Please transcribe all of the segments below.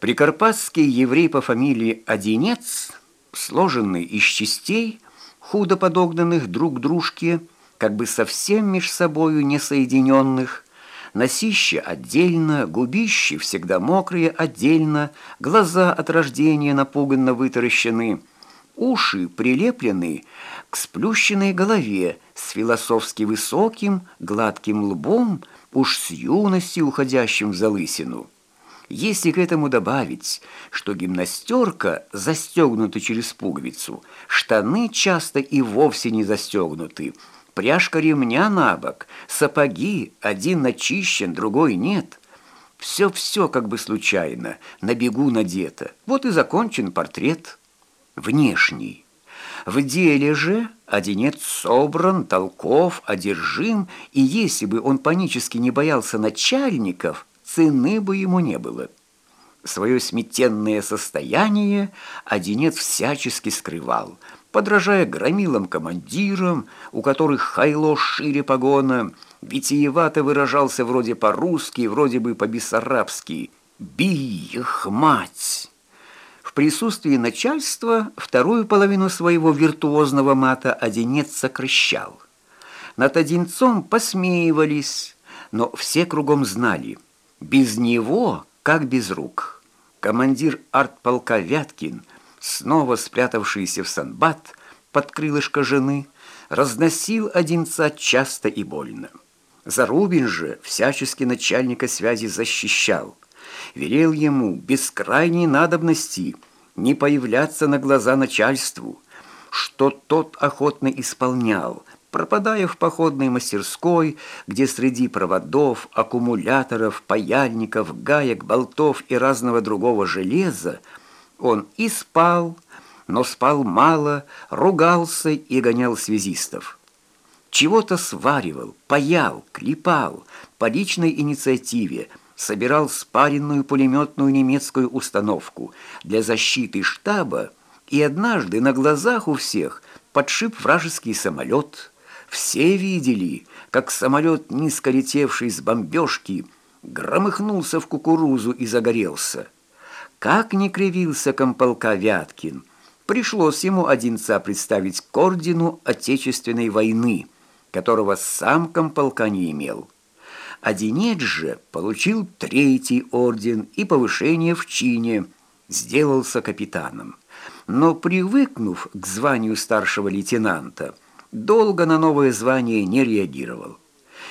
Прикарпатский еврей по фамилии Одинец, сложенный из частей, худо подогнанных друг к дружке, как бы совсем меж собою несоединенных, носище отдельно, губище всегда мокрые отдельно, глаза от рождения напуганно вытаращены, уши прилеплены к сплющенной голове с философски высоким, гладким лбом, уж с юности уходящим в залысину. Если к этому добавить, что гимнастерка застегнута через пуговицу, штаны часто и вовсе не застегнуты, пряжка ремня на бок, сапоги, один начищен, другой нет. Все-все как бы случайно, на бегу надето. Вот и закончен портрет. Внешний. В деле же одинец собран, толков, одержим, и если бы он панически не боялся начальников, цены бы ему не было. Свое сметенное состояние Одинец всячески скрывал, подражая громилам-командирам, у которых хайло шире погона, витиевато выражался вроде по-русски, вроде бы по-бессарабски «Бий их, мать!». В присутствии начальства вторую половину своего виртуозного мата Одинец сокращал. Над Одинцом посмеивались, но все кругом знали – без него, как без рук. Командир артполка Вяткин, снова спрятавшийся в санбат под крылышко жены, разносил Одинца часто и больно. Зарубин же всячески начальника связи защищал, велел ему без крайней надобности не появляться на глаза начальству, что тот охотно исполнял – пропадая в походной мастерской, где среди проводов, аккумуляторов, паяльников, гаек, болтов и разного другого железа он и спал, но спал мало, ругался и гонял связистов. Чего-то сваривал, паял, клепал, по личной инициативе, собирал спаренную пулеметную немецкую установку для защиты штаба и однажды на глазах у всех подшиб вражеский самолет – все видели, как самолет, низко летевший с бомбежки, громыхнулся в кукурузу и загорелся. Как не кривился комполка Вяткин, пришлось ему Одинца представить к ордену Отечественной войны, которого сам комполка не имел. Одинец же получил третий орден и повышение в чине, сделался капитаном. Но привыкнув к званию старшего лейтенанта, долго на новое звание не реагировал.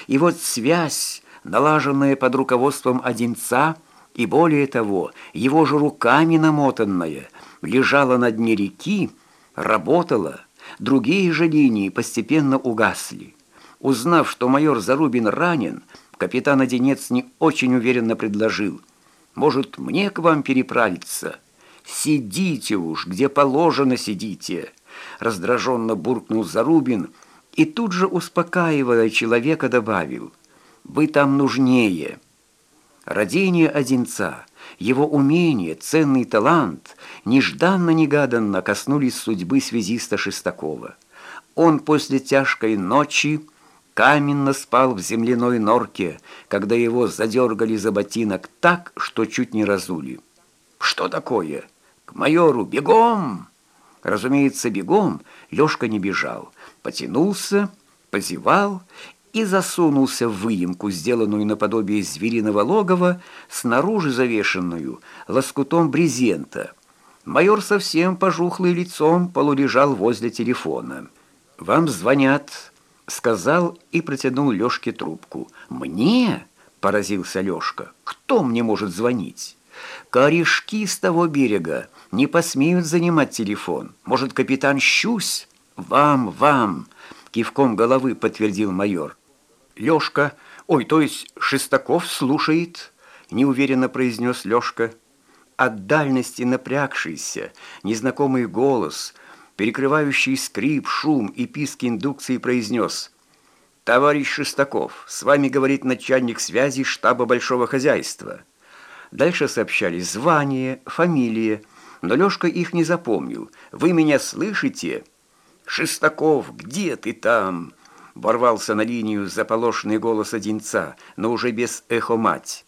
И вот связь, налаженная под руководством Одинца, и более того, его же руками намотанная, лежала на дне реки, работала, другие же линии постепенно угасли. Узнав, что майор Зарубин ранен, капитан Одинец не очень уверенно предложил, «Может, мне к вам переправиться? Сидите уж, где положено сидите» раздраженно буркнул Зарубин и тут же, успокаивая человека, добавил «Вы там нужнее». Родение Одинца, его умение, ценный талант нежданно-негаданно коснулись судьбы связиста Шестакова. Он после тяжкой ночи каменно спал в земляной норке, когда его задергали за ботинок так, что чуть не разули. «Что такое? К майору! Бегом!» Разумеется, бегом Лёшка не бежал, потянулся, позевал и засунулся в выемку, сделанную наподобие звериного логова, снаружи завешенную лоскутом брезента. Майор совсем пожухлый лицом полулежал возле телефона. «Вам звонят», — сказал и протянул Лёшке трубку. «Мне?» — поразился Лёшка. «Кто мне может звонить?» «Корешки с того берега не посмеют занимать телефон. Может, капитан Щусь? Вам, вам!» Кивком головы подтвердил майор. «Лёшка, ой, то есть Шестаков слушает?» Неуверенно произнес Лёшка. От дальности напрягшийся, незнакомый голос, перекрывающий скрип, шум и писк индукции произнес «Товарищ Шестаков, с вами говорит начальник связи штаба большого хозяйства». Дальше сообщались звание, фамилия, но Лёшка их не запомнил. «Вы меня слышите?» «Шестаков, где ты там?» Ворвался на линию заполошенный голос Одинца, но уже без эхо мать.